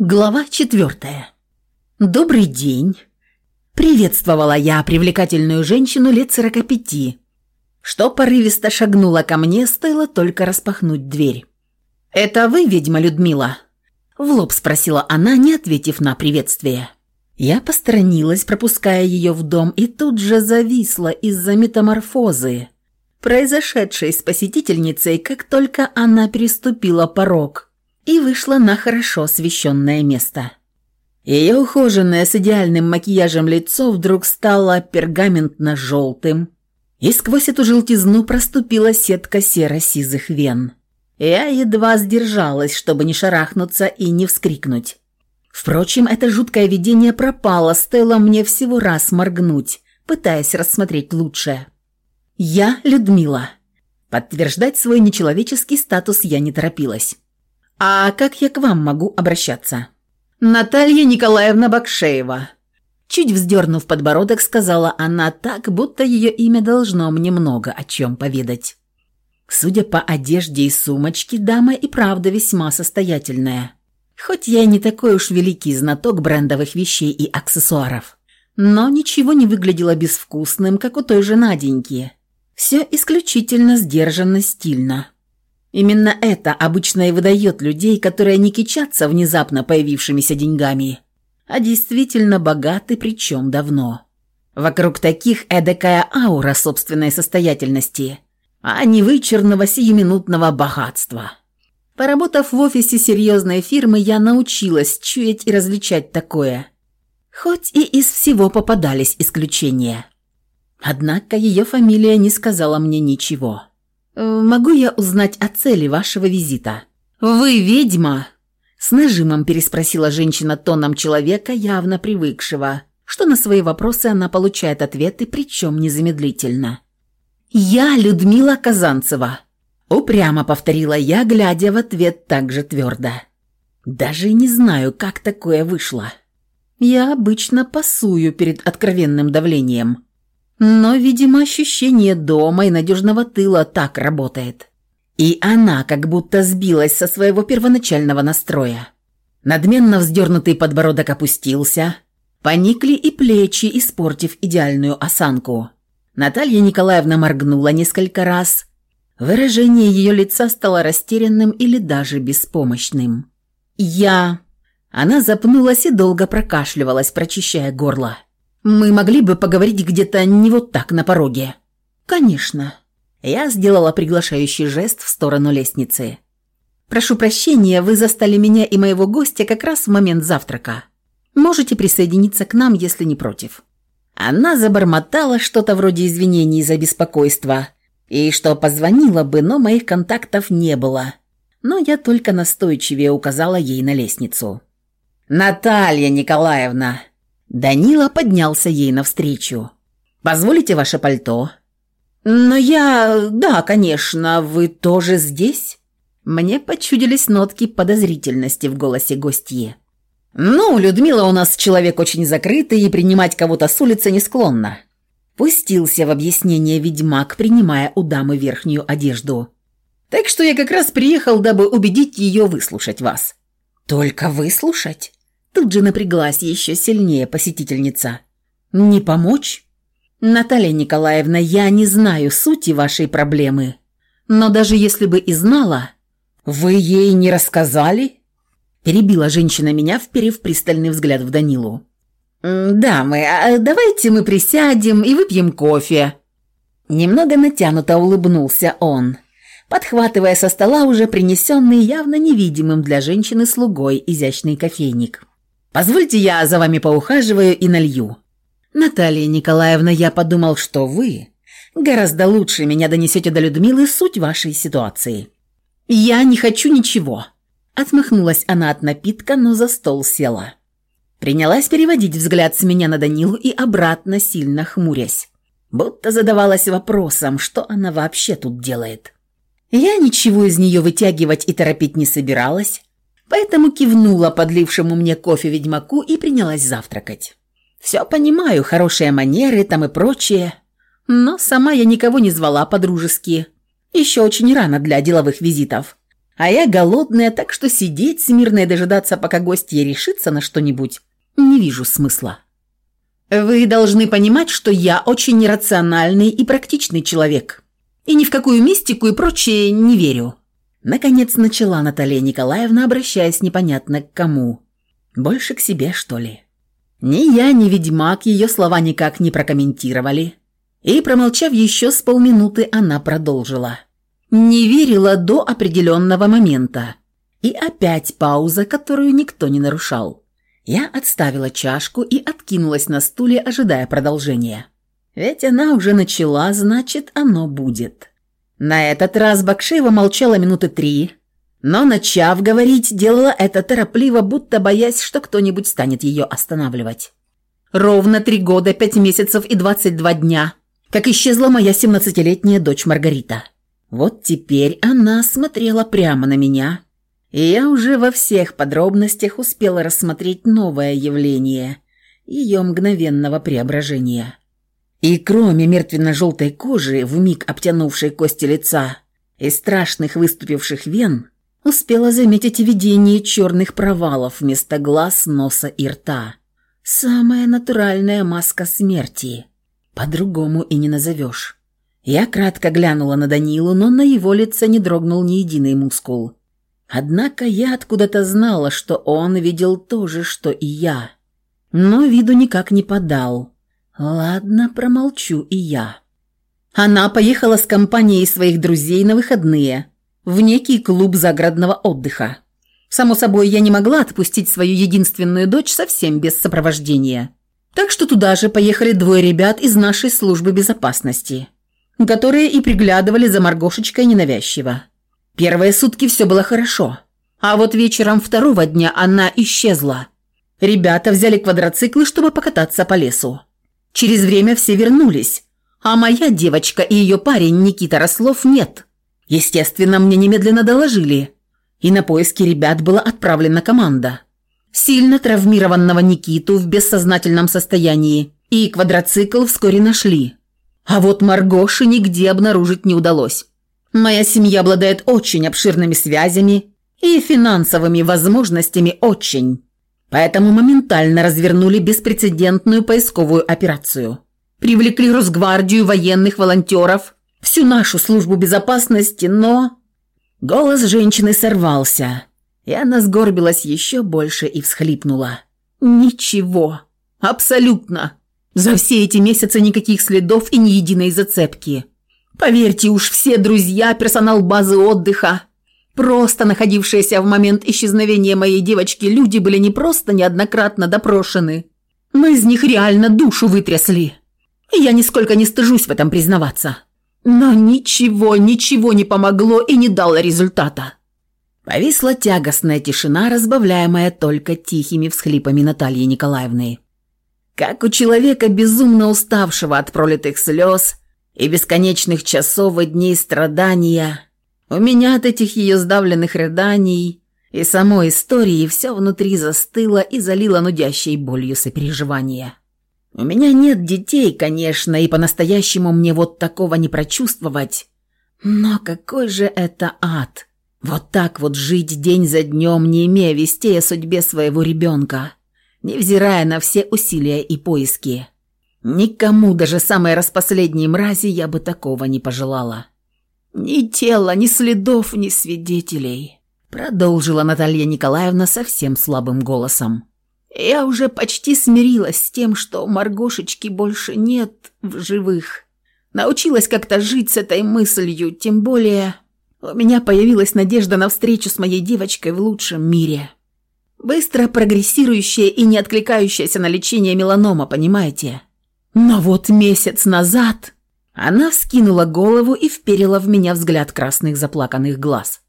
Глава четвертая. «Добрый день!» Приветствовала я привлекательную женщину лет сорока пяти, что порывисто шагнула ко мне, стоило только распахнуть дверь. «Это вы, ведьма Людмила?» В лоб спросила она, не ответив на приветствие. Я посторонилась, пропуская ее в дом, и тут же зависла из-за метаморфозы, произошедшей с посетительницей, как только она переступила порог – и вышла на хорошо освещенное место. Ее ухоженное с идеальным макияжем лицо вдруг стало пергаментно-желтым, и сквозь эту желтизну проступила сетка серо-сизых вен. Я едва сдержалась, чтобы не шарахнуться и не вскрикнуть. Впрочем, это жуткое видение пропало, стоило мне всего раз моргнуть, пытаясь рассмотреть лучшее. «Я Людмила». Подтверждать свой нечеловеческий статус я не торопилась. «А как я к вам могу обращаться?» «Наталья Николаевна Бакшеева». Чуть вздернув подбородок, сказала она так, будто ее имя должно мне много о чем поведать. Судя по одежде и сумочке, дама и правда весьма состоятельная. Хоть я и не такой уж великий знаток брендовых вещей и аксессуаров. Но ничего не выглядело безвкусным, как у той же Наденьки. Все исключительно сдержанно стильно. Именно это обычно и выдает людей, которые не кичатся внезапно появившимися деньгами, а действительно богаты, причем давно. Вокруг таких эдакая аура собственной состоятельности, а не вычурного сиюминутного богатства. Поработав в офисе серьезной фирмы, я научилась чуять и различать такое. Хоть и из всего попадались исключения. Однако ее фамилия не сказала мне ничего. Э, «Могу я узнать о цели вашего визита?» «Вы ведьма?» С нажимом переспросила женщина тоном человека, явно привыкшего, что на свои вопросы она получает ответы, причем незамедлительно. «Я Людмила Казанцева», — упрямо повторила я, глядя в ответ так же твердо. «Даже не знаю, как такое вышло. Я обычно пасую перед откровенным давлением». Но, видимо, ощущение дома и надежного тыла так работает. И она как будто сбилась со своего первоначального настроя. Надменно вздернутый подбородок опустился, поникли и плечи, испортив идеальную осанку. Наталья Николаевна моргнула несколько раз. Выражение ее лица стало растерянным или даже беспомощным. «Я...» Она запнулась и долго прокашливалась, прочищая горло. Мы могли бы поговорить где-то не вот так на пороге». «Конечно». Я сделала приглашающий жест в сторону лестницы. «Прошу прощения, вы застали меня и моего гостя как раз в момент завтрака. Можете присоединиться к нам, если не против». Она забормотала что-то вроде извинений за беспокойство и что позвонила бы, но моих контактов не было. Но я только настойчивее указала ей на лестницу. «Наталья Николаевна!» Данила поднялся ей навстречу. «Позволите ваше пальто?» «Но я... Да, конечно, вы тоже здесь?» Мне почудились нотки подозрительности в голосе гостье. «Ну, Людмила у нас человек очень закрытый и принимать кого-то с улицы не склонна». Пустился в объяснение ведьмак, принимая у дамы верхнюю одежду. «Так что я как раз приехал, дабы убедить ее выслушать вас». «Только выслушать?» Тут же напряглась еще сильнее посетительница. «Не помочь?» «Наталья Николаевна, я не знаю сути вашей проблемы. Но даже если бы и знала...» «Вы ей не рассказали?» Перебила женщина меня, вперев пристальный взгляд в Данилу. «Да, мы... А давайте мы присядем и выпьем кофе». Немного натянуто улыбнулся он, подхватывая со стола уже принесенный явно невидимым для женщины слугой изящный кофейник. Позвольте я за вами поухаживаю и налью. Наталья Николаевна, я подумал, что вы гораздо лучше меня донесете до Людмилы суть вашей ситуации. Я не хочу ничего. Отмахнулась она от напитка, но за стол села. Принялась переводить взгляд с меня на Данилу и обратно, сильно хмурясь. Будто задавалась вопросом, что она вообще тут делает. Я ничего из нее вытягивать и торопить не собиралась, Поэтому кивнула подлившему мне кофе ведьмаку и принялась завтракать. Все понимаю, хорошие манеры там и прочее. Но сама я никого не звала по-дружески. Еще очень рано для деловых визитов. А я голодная, так что сидеть смирно и дожидаться, пока гостья решится на что-нибудь, не вижу смысла. Вы должны понимать, что я очень нерациональный и практичный человек. И ни в какую мистику и прочее не верю. Наконец начала Наталья Николаевна, обращаясь непонятно к кому. Больше к себе, что ли? Ни я, ни ведьмак ее слова никак не прокомментировали. И, промолчав еще с полминуты, она продолжила. Не верила до определенного момента. И опять пауза, которую никто не нарушал. Я отставила чашку и откинулась на стуле, ожидая продолжения. Ведь она уже начала, значит, оно будет. На этот раз Бакшеева молчала минуты три, но, начав говорить, делала это торопливо, будто боясь, что кто-нибудь станет ее останавливать. Ровно три года, пять месяцев и двадцать два дня, как исчезла моя семнадцатилетняя дочь Маргарита. Вот теперь она смотрела прямо на меня, и я уже во всех подробностях успела рассмотреть новое явление ее мгновенного преображения. И кроме мертвенно-желтой кожи, вмиг обтянувшей кости лица, и страшных выступивших вен, успела заметить видение черных провалов вместо глаз, носа и рта. Самая натуральная маска смерти. По-другому и не назовешь. Я кратко глянула на Данилу, но на его лице не дрогнул ни единый мускул. Однако я откуда-то знала, что он видел то же, что и я. Но виду никак не подал. Ладно, промолчу и я. Она поехала с компанией своих друзей на выходные в некий клуб загородного отдыха. Само собой, я не могла отпустить свою единственную дочь совсем без сопровождения. Так что туда же поехали двое ребят из нашей службы безопасности которые и приглядывали за Маргошечкой ненавязчиво. Первые сутки все было хорошо, а вот вечером второго дня она исчезла. Ребята взяли квадроциклы, чтобы покататься по лесу. Через время все вернулись, а моя девочка и ее парень Никита Рослов нет. Естественно, мне немедленно доложили, и на поиски ребят была отправлена команда. Сильно травмированного Никиту в бессознательном состоянии и квадроцикл вскоре нашли. А вот Маргоши нигде обнаружить не удалось. Моя семья обладает очень обширными связями и финансовыми возможностями очень. Поэтому моментально развернули беспрецедентную поисковую операцию. Привлекли Росгвардию, военных, волонтеров, всю нашу службу безопасности, но... Голос женщины сорвался, и она сгорбилась еще больше и всхлипнула. «Ничего. Абсолютно. За все эти месяцы никаких следов и ни единой зацепки. Поверьте уж, все друзья, персонал базы отдыха, просто находившиеся в момент исчезновения моей девочки люди были не просто неоднократно допрошены. Мы из них реально душу вытрясли. И я нисколько не стыжусь в этом признаваться. Но ничего, ничего не помогло и не дало результата. Повисла тягостная тишина, разбавляемая только тихими всхлипами Натальи Николаевны. Как у человека, безумно уставшего от пролитых слез и бесконечных часов и дней страдания, у меня от этих ее сдавленных рыданий и самой истории все внутри застыло и залило нудящей болью сопереживания. У меня нет детей, конечно, и по-настоящему мне вот такого не прочувствовать. Но какой же это ад! Вот так вот жить день за днем, не имея вестей о судьбе своего ребенка невзирая на все усилия и поиски. Никому, даже самой распоследней мрази, я бы такого не пожелала. «Ни тела, ни следов, ни свидетелей», — продолжила Наталья Николаевна совсем слабым голосом. «Я уже почти смирилась с тем, что Маргошечки больше нет в живых. Научилась как-то жить с этой мыслью, тем более у меня появилась надежда на встречу с моей девочкой в лучшем мире». Быстро прогрессирующая и не откликающаяся на лечение меланома, понимаете? Но вот месяц назад она вскинула голову и вперила в меня взгляд красных заплаканных глаз.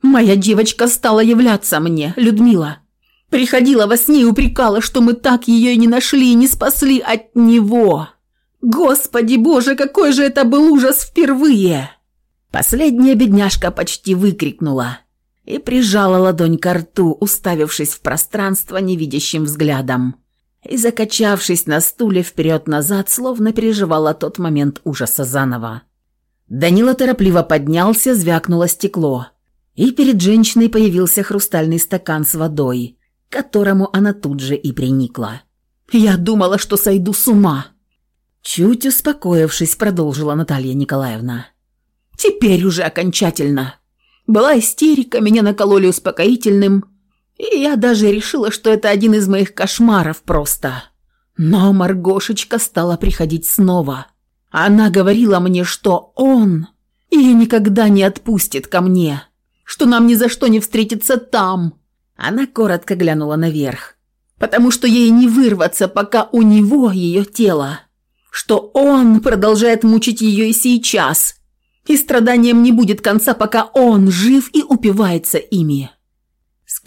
Моя девочка стала являться мне, Людмила. Приходила во сне и упрекала, что мы так ее и не нашли и не спасли от него. Господи боже, какой же это был ужас впервые! Последняя бедняжка почти выкрикнула и прижала ладонь к рту, уставившись в пространство невидящим взглядом. И, закачавшись на стуле вперед-назад, словно переживала тот момент ужаса заново. Данила торопливо поднялся, звякнуло стекло. и перед женщиной появился хрустальный стакан с водой, к которому она тут же и приникла. «Я думала, что сойду с ума!» Чуть успокоившись, продолжила Наталья Николаевна. «Теперь уже окончательно. Была истерика, меня накололи успокоительным, и я даже решила, что это один из моих кошмаров просто. Но Маргошечка стала приходить снова. Она говорила мне, что он ее никогда не отпустит ко мне, что нам ни за что не встретиться там. Она коротко глянула наверх, потому что ей не вырваться, пока у него ее тело, что он продолжает мучить ее и сейчас, и страданием не будет конца, пока он жив и упивается ими.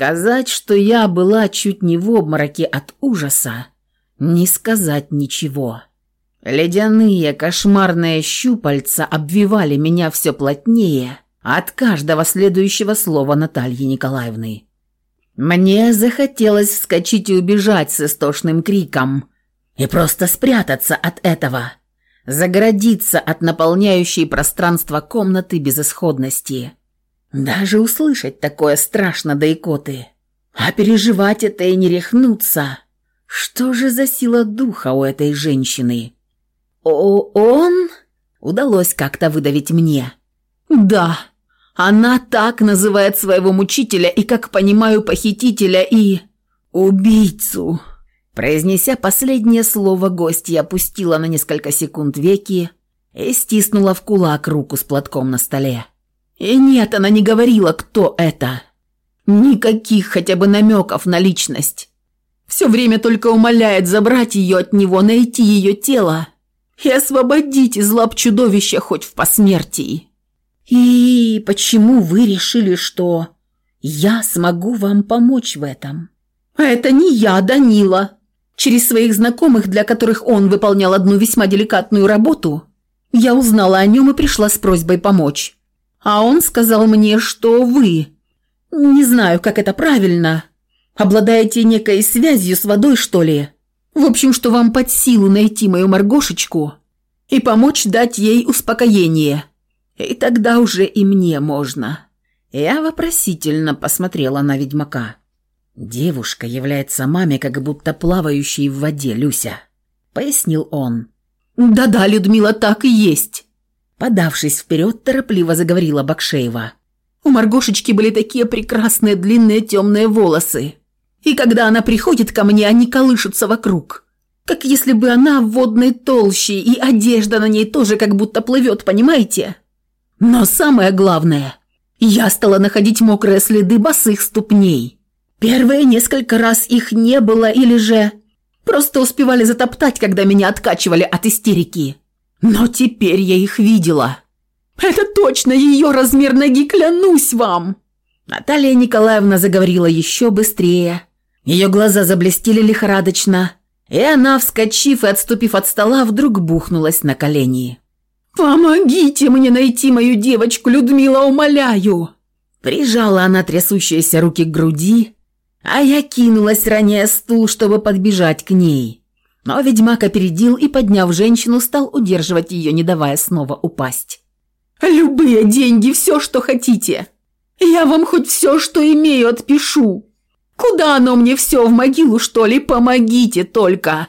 Сказать, что я была чуть не в обмороке от ужаса, не сказать ничего. Ледяные кошмарные щупальца обвивали меня все плотнее от каждого следующего слова Натальи Николаевны. Мне захотелось вскочить и убежать с истошным криком и просто спрятаться от этого, загородиться от наполняющей пространство комнаты безысходности. Даже услышать такое страшно до икоты. А переживать это и не рехнуться – что же за сила духа у этой женщины? О, он? Удалось как-то выдавить мне. Да, она так называет своего мучителя и, как понимаю, похитителя и... убийцу. Произнеся последнее слово, гостья опустила на несколько секунд веки и стиснула в кулак руку с платком на столе. И нет, она не говорила, кто это. Никаких хотя бы намеков на личность. Все время только умоляет забрать ее от него, найти ее тело и освободить из лап чудовища хоть в посмертии. И почему вы решили, что я смогу вам помочь в этом? А это не я, Данила. Через своих знакомых, для которых он выполнял одну весьма деликатную работу, я узнала о нем и пришла с просьбой помочь. А он сказал мне, что вы... Не знаю, как это правильно Обладаете некой связью с водой, что ли? В общем, что вам под силу найти мою Маргошечку и помочь дать ей успокоение. И тогда уже и мне можно». Я вопросительно посмотрела на ведьмака. «Девушка является маме, как будто плавающей в воде, Люся», — пояснил он. «Да-да, Людмила, так и есть». Подавшись вперед, торопливо заговорила Бакшеева. «У Маргошечки были такие прекрасные длинные темные волосы. И когда она приходит ко мне, они колышутся вокруг. Как если бы она в водной толще, и одежда на ней тоже как будто плывет, понимаете? Но самое главное, я стала находить мокрые следы босых ступней. Первые несколько раз их не было или же просто успевали затоптать, когда меня откачивали от истерики. Но теперь я их видела. Это точно ее размер ноги, клянусь вам!» Наталья Николаевна заговорила еще быстрее, ее глаза заблестели лихорадочно, и она, вскочив и отступив от стола, вдруг бухнулась на колени. «Помогите мне найти мою девочку, Людмила, умоляю!» Прижала она трясущиеся руки к груди, а я кинулась ранее стул, чтобы подбежать к ней. Но ведьмак опередил и, подняв женщину, стал удерживать ее, не давая снова упасть. «Любые деньги, все, что хотите. Я вам хоть все, что имею, отпишу. Куда оно мне все, в могилу, что ли? Помогите только!»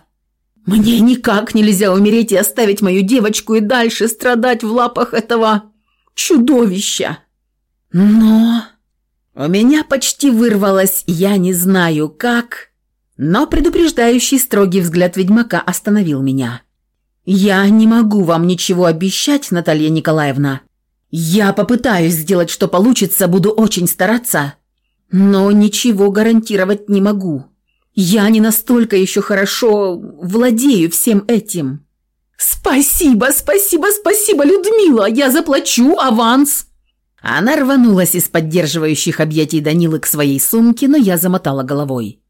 «Мне никак нельзя умереть и оставить мою девочку и дальше страдать в лапах этого чудовища!» «Но...» У меня почти вырвалось «я не знаю как...» Но предупреждающий строгий взгляд ведьмака остановил меня. «Я не могу вам ничего обещать, Наталья Николаевна. Я попытаюсь сделать, что получится, буду очень стараться, но ничего гарантировать не могу. Я не настолько еще хорошо владею всем этим. Спасибо, спасибо, спасибо, Людмила, я заплачу аванс. Она рванулась из поддерживающих объятий Данилы к своей сумке, но я замотала головой.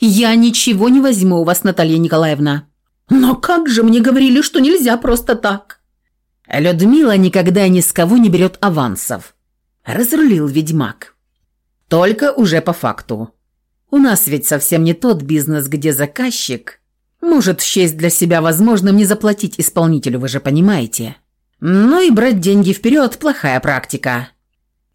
«Я ничего не возьму у вас, Наталья Николаевна». «Но как же мне говорили, что нельзя просто так?» Людмила никогда ни с кого не берет авансов. Разрулил ведьмак. Только уже по факту. У нас ведь совсем не тот бизнес, где заказчик может счесть для себя возможным не заплатить исполнителю, вы же понимаете. Ну и брать деньги вперед – плохая практика.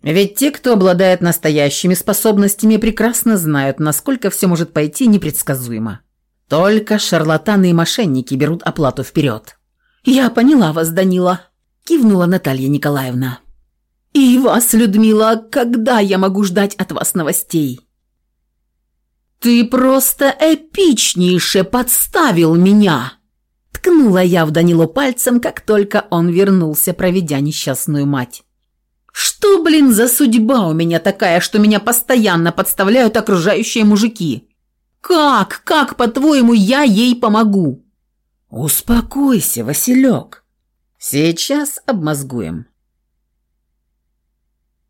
Ведь те, кто обладает настоящими способностями, прекрасно знают, насколько все может пойти непредсказуемо. Только шарлатаны и мошенники берут оплату вперед. «Я поняла вас, Данила», – кивнула Наталья Николаевна. «И вас, Людмила, когда я могу ждать от вас новостей?» «Ты просто эпичнейше подставил меня!» Ткнула я в Данилу пальцем, как только он вернулся, проведя несчастную мать. Что, блин, за судьба у меня такая, что меня постоянно подставляют окружающие мужики? Как, как, по-твоему, я ей помогу? Успокойся, Василек. Сейчас обмозгуем.